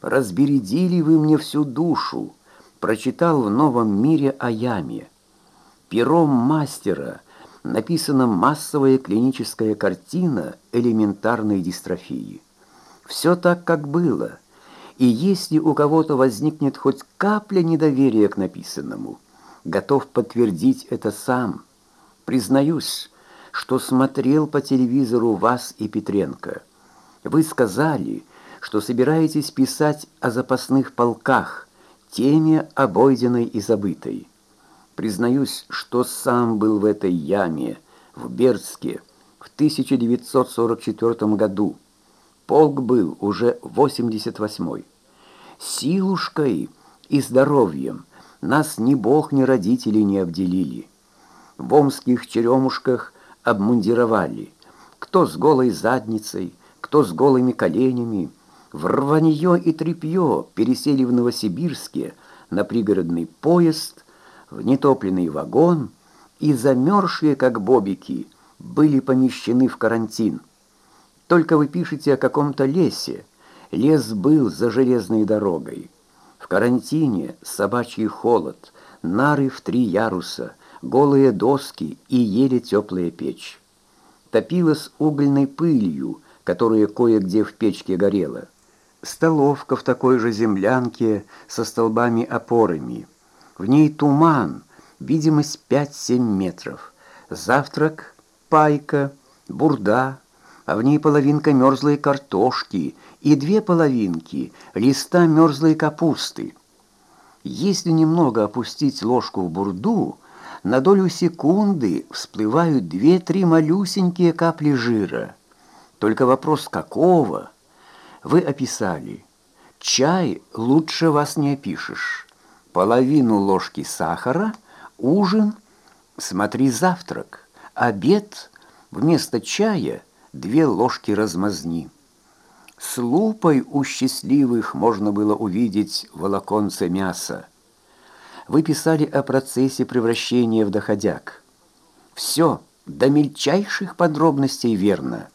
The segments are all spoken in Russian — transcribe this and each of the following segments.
разбередили вы мне всю душу, прочитал в новом мире о яме. Пером мастера написана массовая клиническая картина элементарной дистрофии. Все так, как было. И если у кого-то возникнет хоть капля недоверия к написанному, готов подтвердить это сам. Признаюсь, что смотрел по телевизору вас и Петренко. Вы сказали, что собираетесь писать о запасных полках, теме обойденной и забытой. Признаюсь, что сам был в этой яме, в Бердске, в 1944 году. Полк был уже 88-й. Силушкой и здоровьем нас ни бог, ни родители не обделили. В омских черемушках обмундировали. Кто с голой задницей, кто с голыми коленями. В рванье и тряпье пересели в Новосибирске на пригородный поезд, в нетопленный вагон и замерзшие, как бобики, были помещены в карантин. Только вы пишете о каком-то лесе. Лес был за железной дорогой. В карантине собачий холод, нары в три яруса, голые доски и еле теплая печь. Топилась угольной пылью, которая кое-где в печке горела. Столовка в такой же землянке со столбами-опорами. В ней туман, видимость 5-7 метров. Завтрак, пайка, бурда, а в ней половинка мерзлой картошки и две половинки листа мерзлой капусты. Если немного опустить ложку в бурду, на долю секунды всплывают две-три малюсенькие капли жира. Только вопрос какого? Вы описали. Чай лучше вас не опишешь. Половину ложки сахара, ужин, смотри завтрак, обед, вместо чая две ложки размазни. С лупой у счастливых можно было увидеть волоконце мяса вы писали о процессе превращения в доходяг. Все до мельчайших подробностей верно.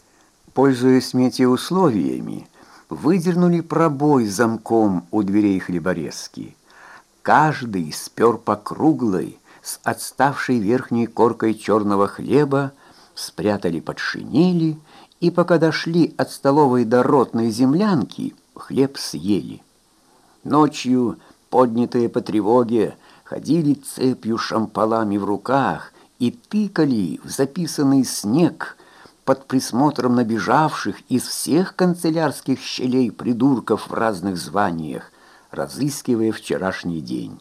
Пользуясь метеоусловиями, выдернули пробой замком у дверей хлеборезки. Каждый спер по круглой, с отставшей верхней коркой черного хлеба, спрятали под шинели, и пока дошли от столовой до ротной землянки, хлеб съели. Ночью, поднятые по тревоге, ходили цепью шампалами в руках и тыкали в записанный снег под присмотром набежавших из всех канцелярских щелей придурков в разных званиях, разыскивая вчерашний день.